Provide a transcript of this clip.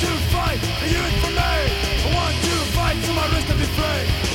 to fight, are you in for me? I want to fight till my wrist can be free.